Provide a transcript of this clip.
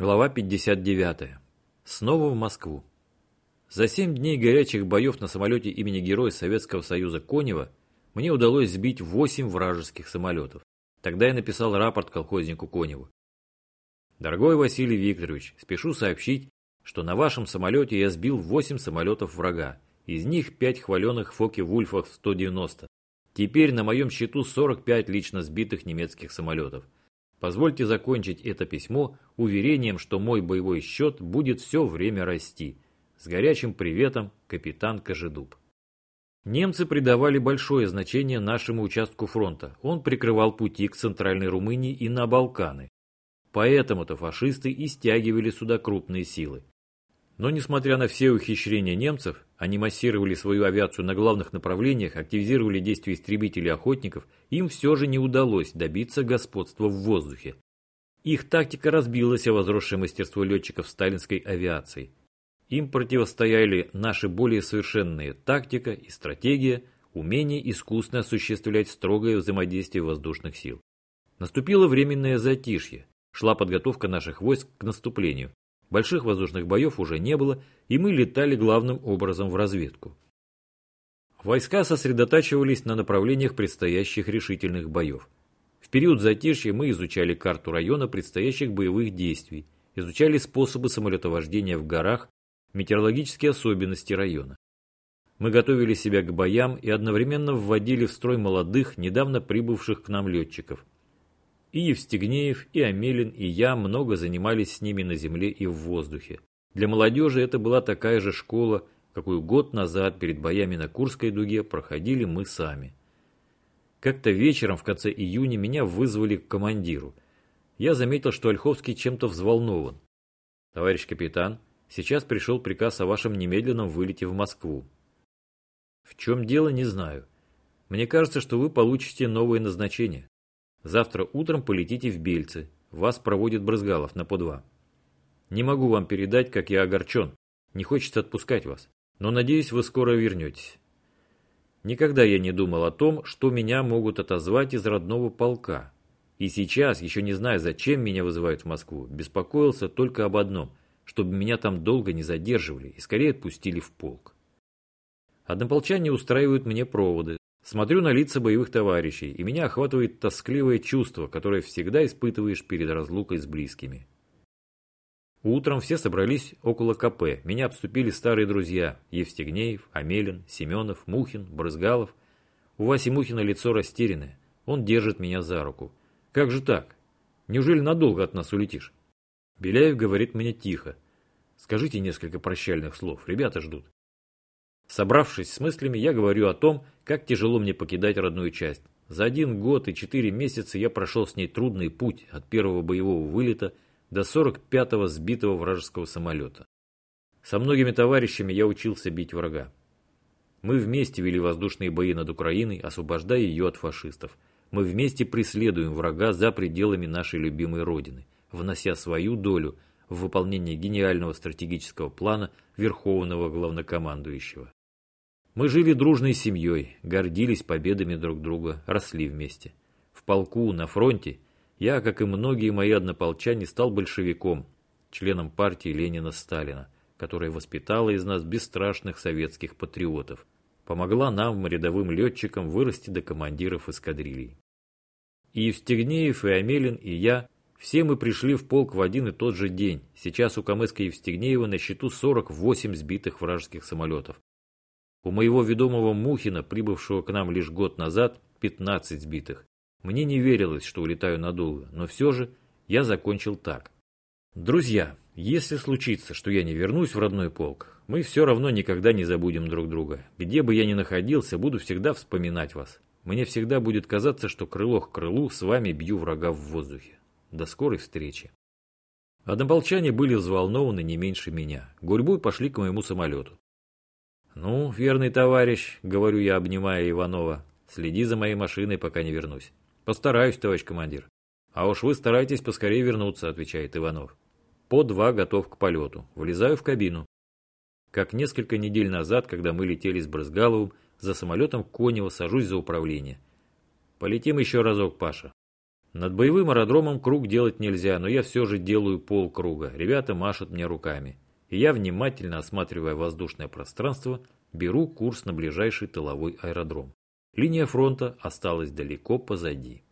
Глава 59. Снова в Москву. За семь дней горячих боев на самолете имени Героя Советского Союза Конева мне удалось сбить восемь вражеских самолетов. Тогда я написал рапорт колхознику Коневу. Дорогой Василий Викторович, спешу сообщить, что на вашем самолете я сбил восемь самолетов врага. Из них пять хваленых Фоке-Вульфов 190. Теперь на моем счету 45 лично сбитых немецких самолетов. Позвольте закончить это письмо уверением, что мой боевой счет будет все время расти. С горячим приветом, капитан Кожедуб. Немцы придавали большое значение нашему участку фронта. Он прикрывал пути к центральной Румынии и на Балканы. Поэтому-то фашисты и стягивали сюда крупные силы. Но несмотря на все ухищрения немцев, они массировали свою авиацию на главных направлениях, активизировали действия истребителей охотников, им все же не удалось добиться господства в воздухе. Их тактика разбилась о возросшее мастерство летчиков сталинской авиации. Им противостояли наши более совершенные тактика и стратегия, умение искусно осуществлять строгое взаимодействие воздушных сил. Наступило временное затишье, шла подготовка наших войск к наступлению. Больших воздушных боев уже не было, и мы летали главным образом в разведку. Войска сосредотачивались на направлениях предстоящих решительных боев. В период затишья мы изучали карту района предстоящих боевых действий, изучали способы самолетовождения в горах, метеорологические особенности района. Мы готовили себя к боям и одновременно вводили в строй молодых, недавно прибывших к нам летчиков – и Евстигнеев, и Амелин, и я много занимались с ними на земле и в воздухе. Для молодежи это была такая же школа, какую год назад перед боями на Курской дуге проходили мы сами. Как-то вечером в конце июня меня вызвали к командиру. Я заметил, что Ольховский чем-то взволнован. «Товарищ капитан, сейчас пришел приказ о вашем немедленном вылете в Москву». «В чем дело, не знаю. Мне кажется, что вы получите новое назначение. Завтра утром полетите в Бельцы. Вас проводит Брызгалов на по два. Не могу вам передать, как я огорчен. Не хочется отпускать вас. Но надеюсь, вы скоро вернетесь. Никогда я не думал о том, что меня могут отозвать из родного полка. И сейчас, еще не зная, зачем меня вызывают в Москву, беспокоился только об одном, чтобы меня там долго не задерживали и скорее отпустили в полк. Однополчане устраивают мне проводы, Смотрю на лица боевых товарищей, и меня охватывает тоскливое чувство, которое всегда испытываешь перед разлукой с близкими. Утром все собрались около КП. Меня обступили старые друзья – Евстигнеев, Амелин, Семенов, Мухин, Брызгалов. У Васи Мухина лицо растерянное. Он держит меня за руку. Как же так? Неужели надолго от нас улетишь? Беляев говорит мне тихо. Скажите несколько прощальных слов, ребята ждут. Собравшись с мыслями, я говорю о том, как тяжело мне покидать родную часть. За один год и четыре месяца я прошел с ней трудный путь от первого боевого вылета до 45-го сбитого вражеского самолета. Со многими товарищами я учился бить врага. Мы вместе вели воздушные бои над Украиной, освобождая ее от фашистов. Мы вместе преследуем врага за пределами нашей любимой Родины, внося свою долю в выполнение гениального стратегического плана Верховного Главнокомандующего. Мы жили дружной семьей, гордились победами друг друга, росли вместе. В полку, на фронте я, как и многие мои однополчане, стал большевиком, членом партии Ленина-Сталина, которая воспитала из нас бесстрашных советских патриотов, помогла нам, рядовым летчикам, вырасти до командиров эскадрилий. И Евстигнеев, и Амелин, и я, все мы пришли в полк в один и тот же день. Сейчас у Камыска Евстигнеева на счету 48 сбитых вражеских самолетов. У моего ведомого Мухина, прибывшего к нам лишь год назад, 15 сбитых. Мне не верилось, что улетаю надолго, но все же я закончил так. Друзья, если случится, что я не вернусь в родной полк, мы все равно никогда не забудем друг друга. Где бы я ни находился, буду всегда вспоминать вас. Мне всегда будет казаться, что крыло к крылу с вами бью врага в воздухе. До скорой встречи. Однополчане были взволнованы не меньше меня. Гурьбой пошли к моему самолету. «Ну, верный товарищ», — говорю я, обнимая Иванова, — «следи за моей машиной, пока не вернусь». «Постараюсь, товарищ командир». «А уж вы старайтесь поскорее вернуться», — отвечает Иванов. По два готов к полету. Влезаю в кабину. Как несколько недель назад, когда мы летели с Брызгаловым, за самолетом Конева сажусь за управление. «Полетим еще разок, Паша». Над боевым аэродромом круг делать нельзя, но я все же делаю полкруга. Ребята машут мне руками. Я, внимательно осматривая воздушное пространство, беру курс на ближайший тыловой аэродром. Линия фронта осталась далеко позади.